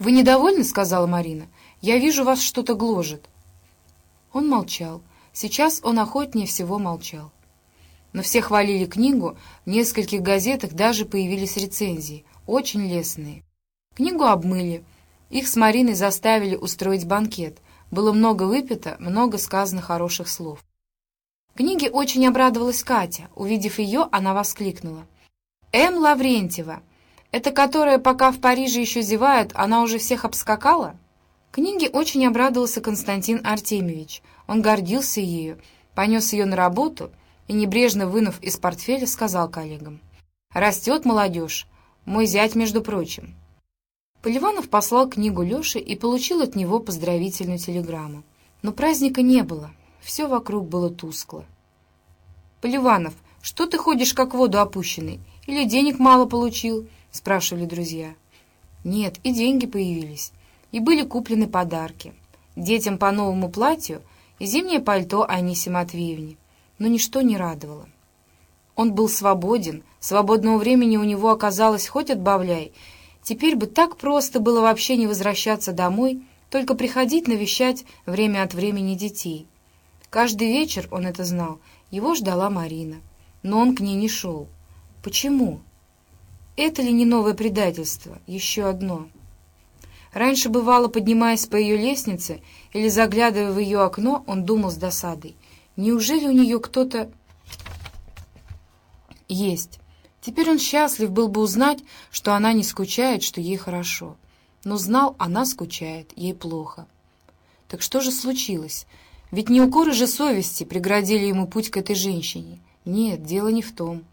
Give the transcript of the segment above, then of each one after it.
«Вы недовольны?» — сказала Марина. «Я вижу, вас что-то гложет». Он молчал. Сейчас он охотнее всего молчал. Но все хвалили книгу, в нескольких газетах даже появились рецензии, очень лестные. Книгу обмыли, их с Мариной заставили устроить банкет. Было много выпито, много сказано хороших слов. Книге очень обрадовалась Катя. Увидев ее, она воскликнула. «М. Лаврентьева! Это которая, пока в Париже еще зевает, она уже всех обскакала?» Книге очень обрадовался Константин Артемьевич. Он гордился ею, понес ее на работу и, небрежно вынув из портфеля, сказал коллегам. «Растет молодежь. Мой зять, между прочим». Поливанов послал книгу Леше и получил от него поздравительную телеграмму. Но праздника не было, все вокруг было тускло. «Поливанов, что ты ходишь как воду опущенный? Или денег мало получил?» — спрашивали друзья. Нет, и деньги появились, и были куплены подарки. Детям по новому платью и зимнее пальто Анисе Матвеевне, но ничто не радовало. Он был свободен, свободного времени у него оказалось хоть отбавляй, Теперь бы так просто было вообще не возвращаться домой, только приходить навещать время от времени детей. Каждый вечер, он это знал, его ждала Марина. Но он к ней не шел. Почему? Это ли не новое предательство? Еще одно. Раньше, бывало, поднимаясь по ее лестнице или заглядывая в ее окно, он думал с досадой. Неужели у нее кто-то есть? Теперь он счастлив был бы узнать, что она не скучает, что ей хорошо. Но знал, она скучает, ей плохо. Так что же случилось? Ведь не укоры же совести преградили ему путь к этой женщине. Нет, дело не в том.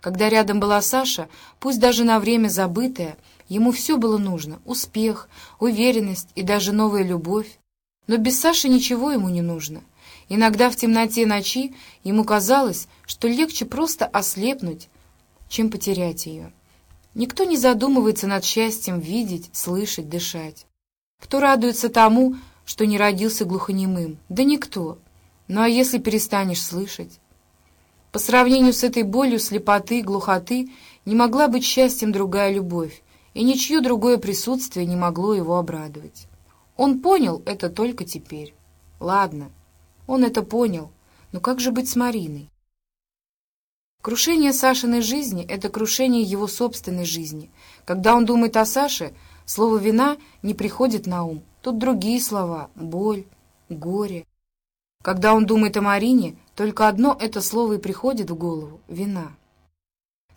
Когда рядом была Саша, пусть даже на время забытая, ему все было нужно — успех, уверенность и даже новая любовь. Но без Саши ничего ему не нужно. Иногда в темноте ночи ему казалось, что легче просто ослепнуть, чем потерять ее. Никто не задумывается над счастьем видеть, слышать, дышать. Кто радуется тому, что не родился глухонемым? Да никто. Ну а если перестанешь слышать? По сравнению с этой болью слепоты, глухоты, не могла быть счастьем другая любовь, и ничье другое присутствие не могло его обрадовать. Он понял это только теперь. Ладно, он это понял, но как же быть с Мариной? Крушение Сашиной жизни — это крушение его собственной жизни. Когда он думает о Саше, слово «вина» не приходит на ум. Тут другие слова — боль, горе. Когда он думает о Марине, только одно это слово и приходит в голову — вина.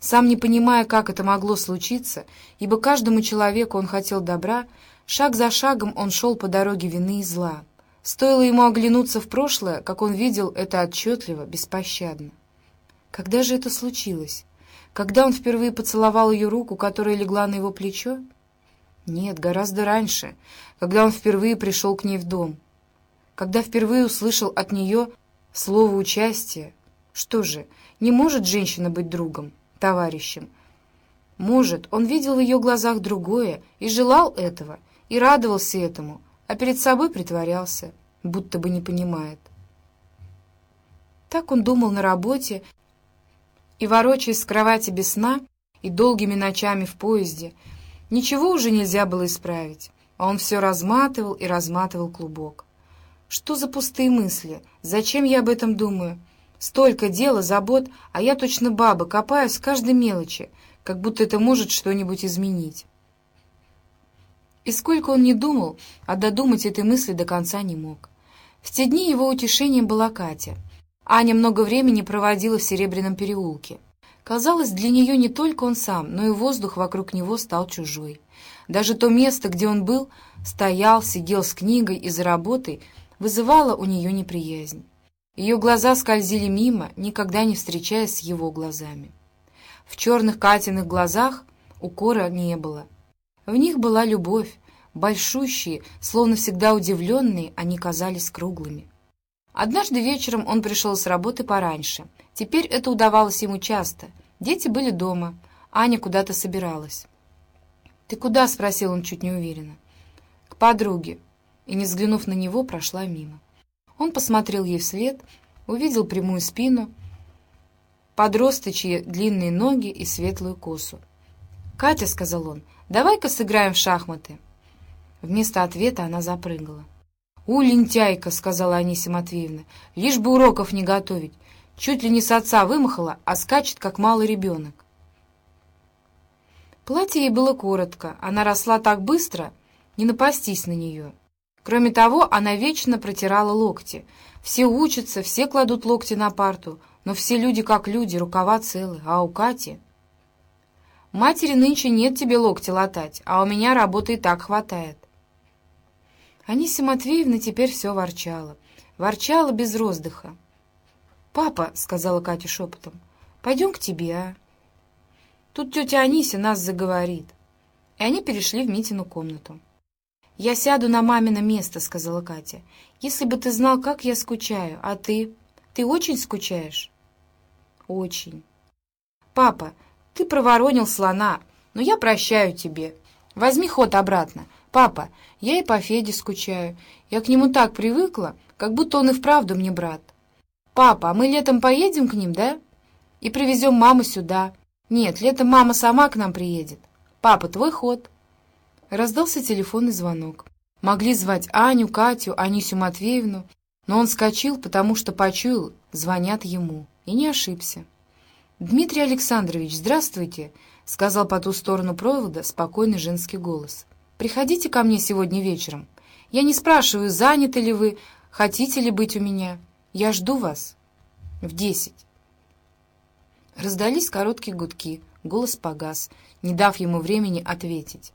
Сам не понимая, как это могло случиться, ибо каждому человеку он хотел добра, шаг за шагом он шел по дороге вины и зла. Стоило ему оглянуться в прошлое, как он видел это отчетливо, беспощадно. Когда же это случилось? Когда он впервые поцеловал ее руку, которая легла на его плечо? Нет, гораздо раньше, когда он впервые пришел к ней в дом. Когда впервые услышал от нее слово участия. Что же, не может женщина быть другом, товарищем? Может, он видел в ее глазах другое и желал этого, и радовался этому, а перед собой притворялся, будто бы не понимает. Так он думал на работе, и, ворочаясь с кровати без сна и долгими ночами в поезде, ничего уже нельзя было исправить, а он все разматывал и разматывал клубок. Что за пустые мысли? Зачем я об этом думаю? Столько дела, забот, а я точно баба, копаюсь в каждой мелочи, как будто это может что-нибудь изменить. И сколько он не думал, а додумать этой мысли до конца не мог. В те дни его утешением была Катя — Аня много времени проводила в Серебряном переулке. Казалось, для нее не только он сам, но и воздух вокруг него стал чужой. Даже то место, где он был, стоял, сидел с книгой и за работой, вызывало у нее неприязнь. Ее глаза скользили мимо, никогда не встречаясь с его глазами. В черных Катиных глазах укора не было. В них была любовь, большущие, словно всегда удивленные, они казались круглыми. Однажды вечером он пришел с работы пораньше. Теперь это удавалось ему часто. Дети были дома. Аня куда-то собиралась. «Ты куда?» — спросил он чуть неуверенно. «К подруге». И, не взглянув на него, прошла мимо. Он посмотрел ей вслед, увидел прямую спину, подросточьи длинные ноги и светлую косу. «Катя», — сказал он, — «давай-ка сыграем в шахматы». Вместо ответа она запрыгала. «У, лентяйка!» — сказала Анисия Матвеевна. «Лишь бы уроков не готовить. Чуть ли не с отца вымахала, а скачет, как малый ребенок». Платье ей было коротко, она росла так быстро, не напастись на нее. Кроме того, она вечно протирала локти. Все учатся, все кладут локти на парту, но все люди как люди, рукава целы, а у Кати... Матери нынче нет тебе локти латать, а у меня работы и так хватает. Анисия Матвеевна теперь все ворчала. Ворчала без роздыха. «Папа», — сказала Катя шепотом, — «пойдем к тебе, а?» Тут тетя Анися нас заговорит. И они перешли в Митину комнату. «Я сяду на мамино место», — сказала Катя. «Если бы ты знал, как я скучаю. А ты? Ты очень скучаешь?» «Очень». «Папа, ты проворонил слона, но я прощаю тебе. Возьми ход обратно. Папа, я и по Феде скучаю. Я к нему так привыкла, как будто он и вправду мне брат. Папа, а мы летом поедем к ним, да? И привезем маму сюда». «Нет, летом мама сама к нам приедет. Папа, твой ход». Раздался телефонный звонок. Могли звать Аню, Катю, Анисю Матвеевну, но он скочил, потому что почуял, звонят ему, и не ошибся. «Дмитрий Александрович, здравствуйте», — сказал по ту сторону провода спокойный женский голос. «Приходите ко мне сегодня вечером. Я не спрашиваю, заняты ли вы, хотите ли быть у меня. Я жду вас. В десять». Раздались короткие гудки, голос погас, не дав ему времени ответить.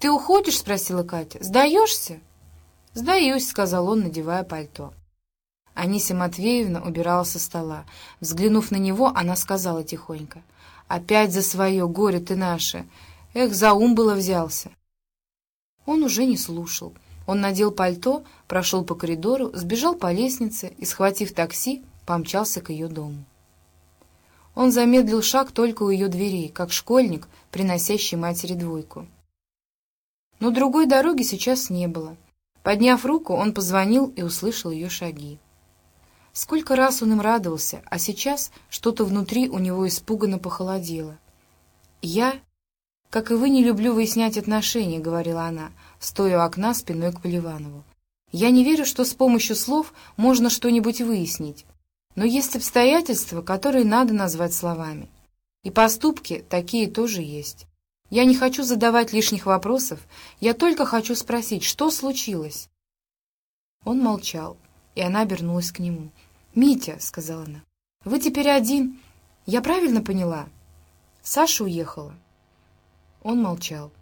«Ты уходишь?» — спросила Катя. «Сдаешься?» «Сдаюсь», — сказал он, надевая пальто. Анисия Матвеевна убирала со стола. Взглянув на него, она сказала тихонько. «Опять за свое горе ты наше! Эх, за ум было взялся!» Он уже не слушал. Он надел пальто, прошел по коридору, сбежал по лестнице и, схватив такси, помчался к ее дому. Он замедлил шаг только у ее дверей, как школьник, приносящий матери двойку. Но другой дороги сейчас не было. Подняв руку, он позвонил и услышал ее шаги. Сколько раз он им радовался, а сейчас что-то внутри у него испуганно похолодело. «Я, как и вы, не люблю выяснять отношения», — говорила она, стоя у окна спиной к Поливанову. «Я не верю, что с помощью слов можно что-нибудь выяснить. Но есть обстоятельства, которые надо назвать словами. И поступки такие тоже есть. Я не хочу задавать лишних вопросов, я только хочу спросить, что случилось?» Он молчал, и она обернулась к нему. «Митя», — сказала она, — «вы теперь один. Я правильно поняла?» Саша уехала. Он молчал.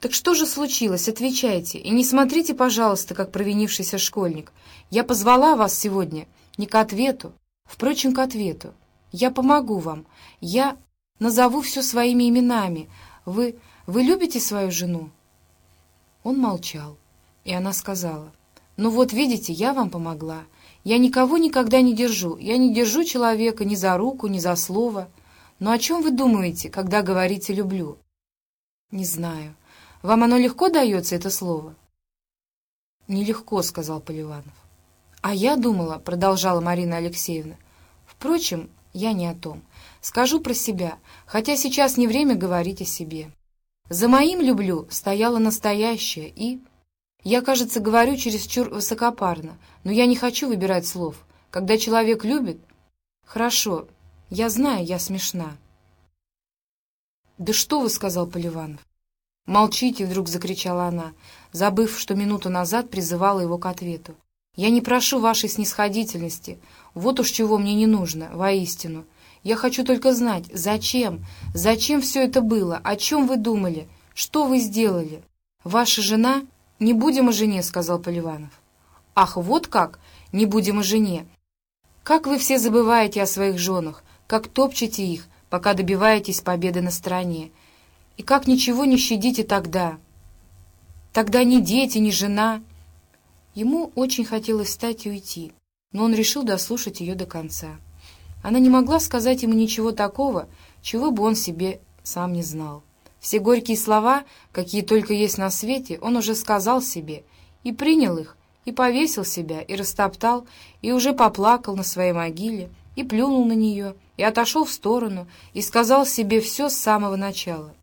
«Так что же случилось? Отвечайте. И не смотрите, пожалуйста, как провинившийся школьник. Я позвала вас сегодня не к ответу, Впрочем, к ответу. «Я помогу вам. Я назову все своими именами. Вы... вы любите свою жену?» Он молчал, и она сказала. «Ну вот, видите, я вам помогла. Я никого никогда не держу. Я не держу человека ни за руку, ни за слово. Но о чем вы думаете, когда говорите «люблю»?» «Не знаю. Вам оно легко дается, это слово?» «Нелегко», — сказал Поливанов. «А я думала», — продолжала Марина Алексеевна, «впрочем, я не о том. Скажу про себя, хотя сейчас не время говорить о себе. За моим «люблю» стояло настоящее и... Я, кажется, говорю чересчур высокопарно, но я не хочу выбирать слов. Когда человек любит... Хорошо, я знаю, я смешна. «Да что вы», — сказал Поливанов. «Молчите», — вдруг закричала она, забыв, что минуту назад призывала его к ответу. Я не прошу вашей снисходительности. Вот уж чего мне не нужно, воистину. Я хочу только знать, зачем, зачем все это было, о чем вы думали, что вы сделали. Ваша жена... Не будем о жене, сказал Поливанов. Ах, вот как? Не будем о жене. Как вы все забываете о своих женах, как топчете их, пока добиваетесь победы на стороне. И как ничего не щадите тогда. Тогда ни дети, ни жена, Ему очень хотелось встать и уйти, но он решил дослушать ее до конца. Она не могла сказать ему ничего такого, чего бы он себе сам не знал. Все горькие слова, какие только есть на свете, он уже сказал себе, и принял их, и повесил себя, и растоптал, и уже поплакал на своей могиле, и плюнул на нее, и отошел в сторону, и сказал себе все с самого начала.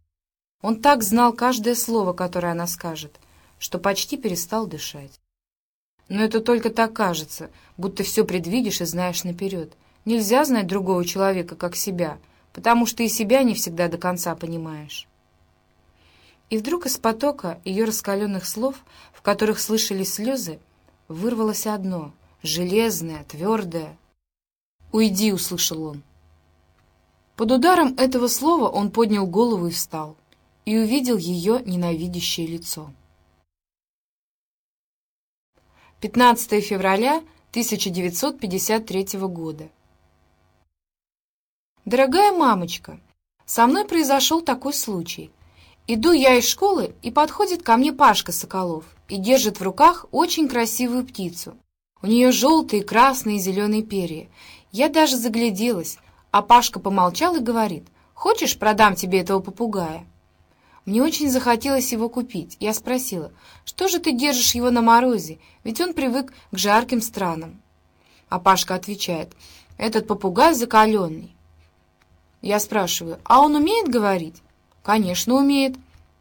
Он так знал каждое слово, которое она скажет — что почти перестал дышать. Но это только так кажется, будто все предвидишь и знаешь наперед. Нельзя знать другого человека, как себя, потому что и себя не всегда до конца понимаешь. И вдруг из потока ее раскаленных слов, в которых слышались слезы, вырвалось одно, железное, твердое. «Уйди!» — услышал он. Под ударом этого слова он поднял голову и встал, и увидел ее ненавидящее лицо. 15 февраля 1953 года. Дорогая мамочка, со мной произошел такой случай. Иду я из школы, и подходит ко мне Пашка Соколов и держит в руках очень красивую птицу. У нее желтые, красные и зеленые перья. Я даже загляделась, а Пашка помолчал и говорит, «Хочешь, продам тебе этого попугая?» Мне очень захотелось его купить. Я спросила, «Что же ты держишь его на морозе? Ведь он привык к жарким странам». А Пашка отвечает, «Этот попугай закаленный». Я спрашиваю, «А он умеет говорить?» Конечно, умеет.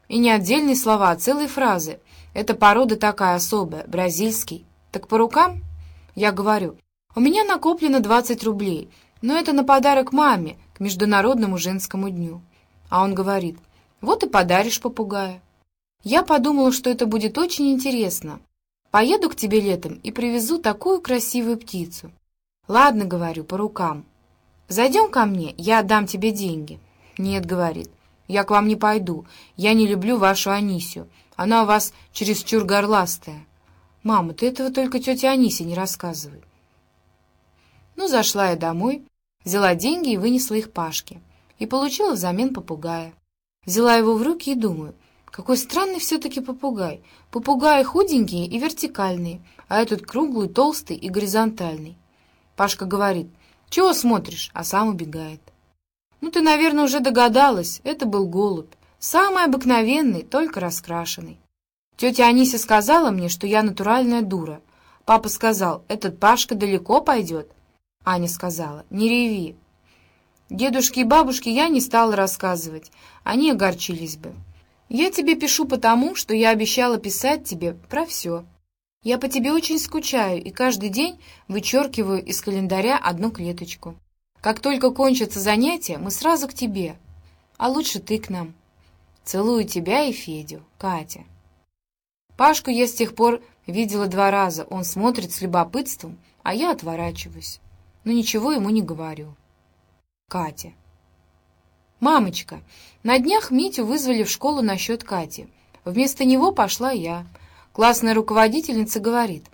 И не отдельные слова, а целые фразы. Это порода такая особая, бразильский. Так по рукам? Я говорю, у меня накоплено 20 рублей, но это на подарок маме к Международному женскому дню. А он говорит, вот и подаришь попугая. Я подумала, что это будет очень интересно. Поеду к тебе летом и привезу такую красивую птицу. Ладно, говорю, по рукам. Зайдем ко мне, я отдам тебе деньги. Нет, говорит, я к вам не пойду. Я не люблю вашу Анисию. Она у вас чересчур горластая. Мама, ты этого только тете Анисе не рассказывай. Ну, зашла я домой, взяла деньги и вынесла их Пашке. И получила взамен попугая. Взяла его в руки и думаю, какой странный все-таки попугай. Попугаи худенькие и вертикальные, а этот круглый, толстый и горизонтальный. Пашка говорит, чего смотришь, а сам убегает. Ну, ты, наверное, уже догадалась, это был голубь. Самый обыкновенный, только раскрашенный. Тетя Анися сказала мне, что я натуральная дура. Папа сказал, этот Пашка далеко пойдет. Аня сказала, не реви. Дедушке и бабушке я не стала рассказывать, они огорчились бы. Я тебе пишу потому, что я обещала писать тебе про все. Я по тебе очень скучаю и каждый день вычеркиваю из календаря одну клеточку. Как только кончатся занятия, мы сразу к тебе. А лучше ты к нам. Целую тебя и Федю, Катя. Пашку я с тех пор видела два раза. Он смотрит с любопытством, а я отворачиваюсь. Но ничего ему не говорю. Катя. «Мамочка, на днях Митю вызвали в школу насчет Кати. Вместо него пошла я. Классная руководительница говорит,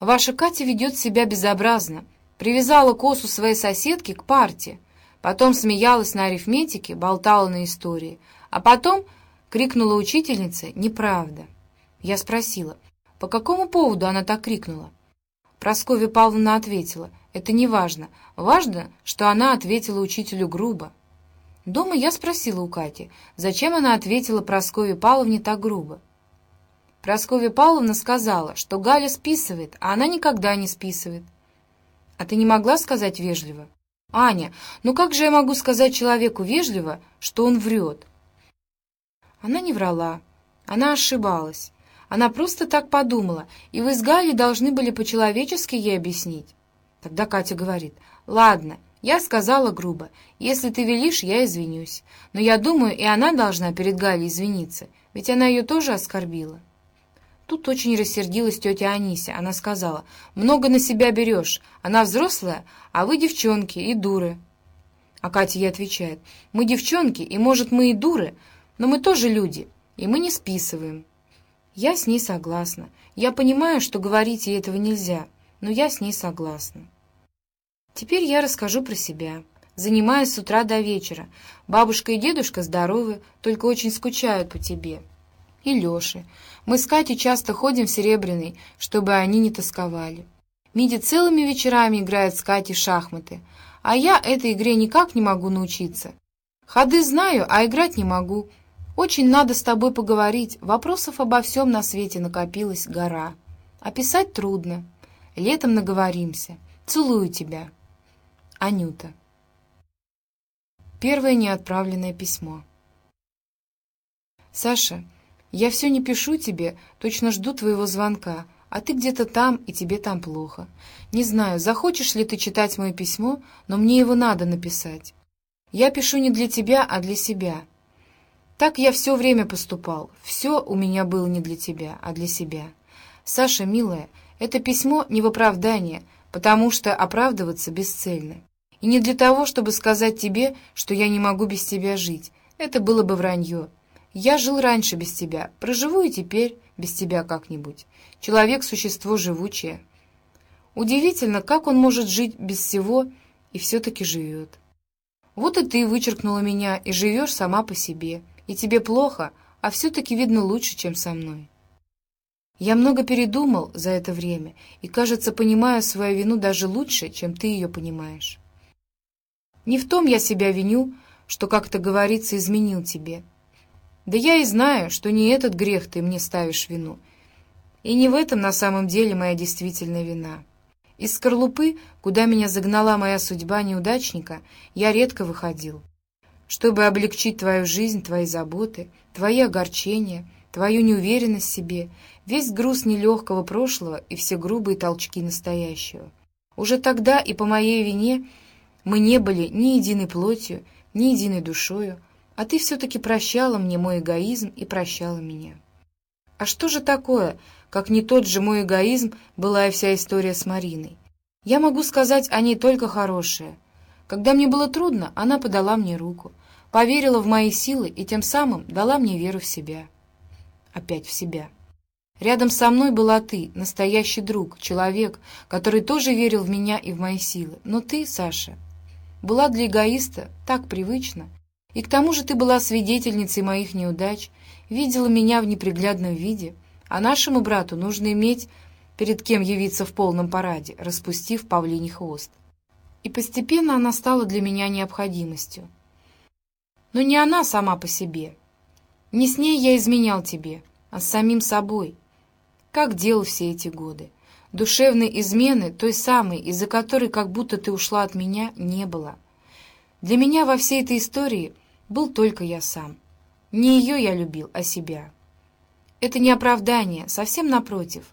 «Ваша Катя ведет себя безобразно, Привязала косу своей соседки к парте. Потом смеялась на арифметике, болтала на истории. А потом крикнула учительнице «Неправда». Я спросила, по какому поводу она так крикнула? Прасковья Павловна ответила, это не важно. Важно, что она ответила учителю грубо. Дома я спросила у Кати, зачем она ответила Прасковье Павловне так грубо. Прасковья Павловна сказала, что Галя списывает, а она никогда не списывает. А ты не могла сказать вежливо? Аня, ну как же я могу сказать человеку вежливо, что он врет? Она не врала. Она ошибалась. Она просто так подумала, и вы с Галей должны были по-человечески ей объяснить. Тогда Катя говорит, «Ладно, я сказала грубо. Если ты велишь, я извинюсь. Но я думаю, и она должна перед Галей извиниться, ведь она ее тоже оскорбила». Тут очень рассердилась тетя Анися. Она сказала, «Много на себя берешь. Она взрослая, а вы девчонки и дуры». А Катя ей отвечает, «Мы девчонки, и, может, мы и дуры, но мы тоже люди, и мы не списываем». Я с ней согласна. Я понимаю, что говорить ей этого нельзя, но я с ней согласна. Теперь я расскажу про себя. Занимаюсь с утра до вечера. Бабушка и дедушка здоровы, только очень скучают по тебе. И Леши. Мы с Катей часто ходим в Серебряный, чтобы они не тосковали. Миди целыми вечерами играет с Катей в шахматы, а я этой игре никак не могу научиться. Ходы знаю, а играть не могу. Очень надо с тобой поговорить, вопросов обо всем на свете накопилась гора. Описать трудно. Летом наговоримся. Целую тебя. Анюта. Первое неотправленное письмо. Саша, Я все не пишу тебе, точно жду твоего звонка, а ты где-то там, и тебе там плохо. Не знаю, захочешь ли ты читать мое письмо, но мне его надо написать. Я пишу не для тебя, а для себя. Так я все время поступал. Все у меня было не для тебя, а для себя. Саша, милая, это письмо не в оправдание, потому что оправдываться бесцельно. И не для того, чтобы сказать тебе, что я не могу без тебя жить. Это было бы вранье. Я жил раньше без тебя, проживу и теперь без тебя как-нибудь. Человек — существо живучее. Удивительно, как он может жить без всего и все-таки живет. Вот и ты вычеркнула меня и живешь сама по себе, и тебе плохо, а все-таки видно лучше, чем со мной. Я много передумал за это время и, кажется, понимаю свою вину даже лучше, чем ты ее понимаешь. Не в том я себя виню, что, как-то говорится, изменил тебе — да я и знаю, что не этот грех ты мне ставишь вину. И не в этом на самом деле моя действительная вина. Из скорлупы, куда меня загнала моя судьба неудачника, я редко выходил. Чтобы облегчить твою жизнь, твои заботы, твои огорчения, твою неуверенность в себе, весь груз нелегкого прошлого и все грубые толчки настоящего. Уже тогда и по моей вине мы не были ни единой плотью, ни единой душою, а ты все-таки прощала мне мой эгоизм и прощала меня. А что же такое, как не тот же мой эгоизм была и вся история с Мариной? Я могу сказать о ней только хорошее. Когда мне было трудно, она подала мне руку, поверила в мои силы и тем самым дала мне веру в себя. Опять в себя. Рядом со мной была ты, настоящий друг, человек, который тоже верил в меня и в мои силы. Но ты, Саша, была для эгоиста так привычна, и к тому же ты была свидетельницей моих неудач, видела меня в неприглядном виде, а нашему брату нужно иметь перед кем явиться в полном параде, распустив павлиний хвост. И постепенно она стала для меня необходимостью. Но не она сама по себе. Не с ней я изменял тебе, а с самим собой. Как делал все эти годы. Душевной измены, той самой, из-за которой как будто ты ушла от меня, не было. Для меня во всей этой истории был только я сам. Не ее я любил, а себя. Это не оправдание, совсем напротив.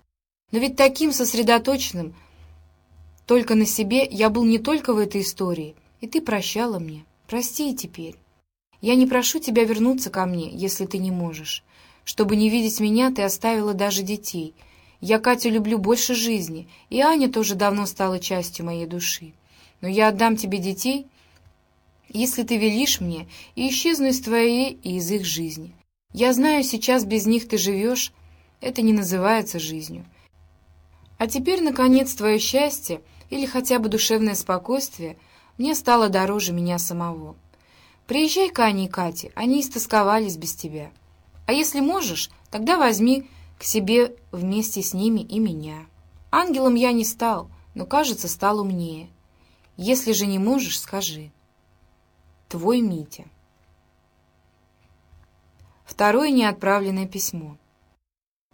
Но ведь таким сосредоточенным только на себе я был не только в этой истории, и ты прощала мне. Прости и теперь. Я не прошу тебя вернуться ко мне, если ты не можешь. Чтобы не видеть меня, ты оставила даже детей. Я Катю люблю больше жизни, и Аня тоже давно стала частью моей души. Но я отдам тебе детей — если ты велишь мне, и исчезну из твоей и из их жизни. Я знаю, сейчас без них ты живешь, это не называется жизнью. А теперь, наконец, твое счастье или хотя бы душевное спокойствие мне стало дороже меня самого. Приезжай к Ане и Кате, они истосковались без тебя. А если можешь, тогда возьми к себе вместе с ними и меня. Ангелом я не стал, но, кажется, стал умнее. Если же не можешь, скажи». Твой Митя. Второе неотправленное письмо.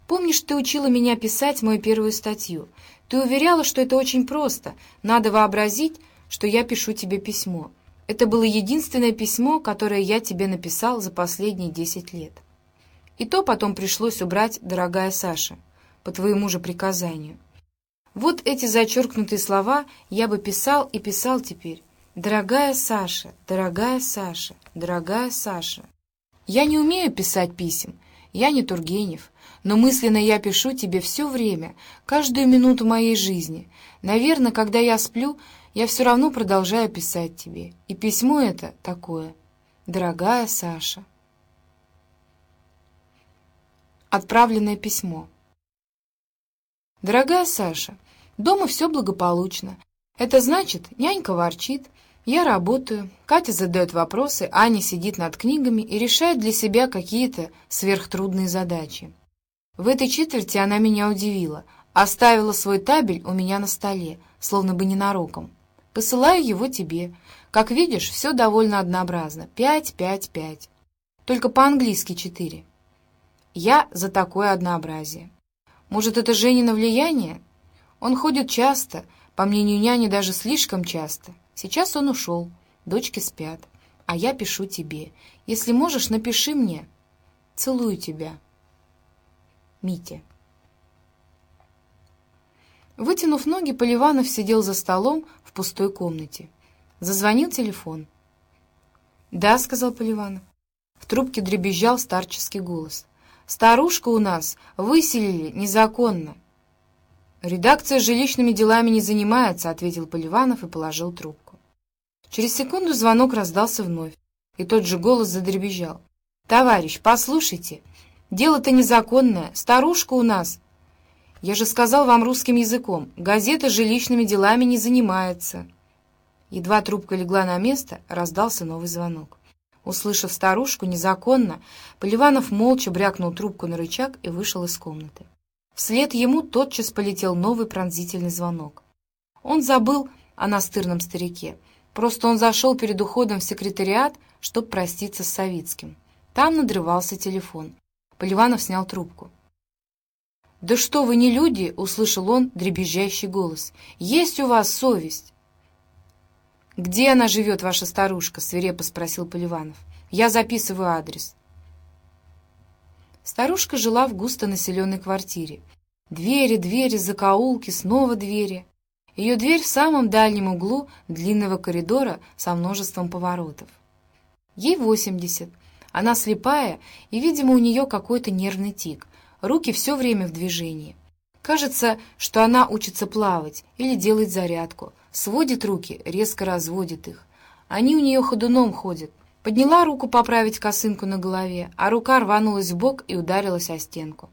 Помнишь, ты учила меня писать мою первую статью? Ты уверяла, что это очень просто. Надо вообразить, что я пишу тебе письмо. Это было единственное письмо, которое я тебе написал за последние десять лет. И то потом пришлось убрать, дорогая Саша, по твоему же приказанию. Вот эти зачеркнутые слова я бы писал и писал теперь, Дорогая Саша, дорогая Саша, дорогая Саша. Я не умею писать писем, я не Тургенев, но мысленно я пишу тебе все время, каждую минуту моей жизни. Наверное, когда я сплю, я все равно продолжаю писать тебе. И письмо это такое. Дорогая Саша. Отправленное письмо. Дорогая Саша, дома все благополучно. Это значит, нянька ворчит, я работаю, Катя задает вопросы, Аня сидит над книгами и решает для себя какие-то сверхтрудные задачи. В этой четверти она меня удивила. Оставила свой табель у меня на столе, словно бы ненароком. Посылаю его тебе. Как видишь, все довольно однообразно. Пять, пять, пять. Только по-английски четыре. Я за такое однообразие. Может, это Женина влияние? Он ходит часто, по мнению няни, даже слишком часто. Сейчас он ушел, дочки спят, а я пишу тебе. Если можешь, напиши мне. Целую тебя. Митя. Вытянув ноги, Поливанов сидел за столом в пустой комнате. Зазвонил телефон. «Да», — сказал Поливанов. В трубке дребезжал старческий голос. «Старушку у нас выселили незаконно». «Редакция жилищными делами не занимается», — ответил Поливанов и положил трубку. Через секунду звонок раздался вновь, и тот же голос задребезжал. «Товарищ, послушайте, дело-то незаконное, старушка у нас я же сказал вам русским языком, газета жилищными делами не занимается. Едва трубка легла на место, раздался новый звонок. Услышав старушку незаконно, Поливанов молча брякнул трубку на рычаг и вышел из комнаты. Вслед ему тотчас полетел новый пронзительный звонок. Он забыл о настырном старике. Просто он зашел перед уходом в секретариат, чтобы проститься с Савицким. Там надрывался телефон. Поливанов снял трубку. «Да что вы не люди!» — услышал он дребезжащий голос. «Есть у вас совесть!» «Где она живет, ваша старушка?» — свирепо спросил Поливанов. «Я записываю адрес». Старушка жила в густонаселенной квартире. Двери, двери, закоулки, снова двери. Ее дверь в самом дальнем углу длинного коридора со множеством поворотов. Ей восемьдесят. Она слепая, и, видимо, у нее какой-то нервный тик руки все время в движении. Кажется, что она учится плавать или делает зарядку. Сводит руки, резко разводит их. Они у нее ходуном ходят. Подняла руку поправить косынку на голове, а рука рванулась в бок и ударилась о стенку.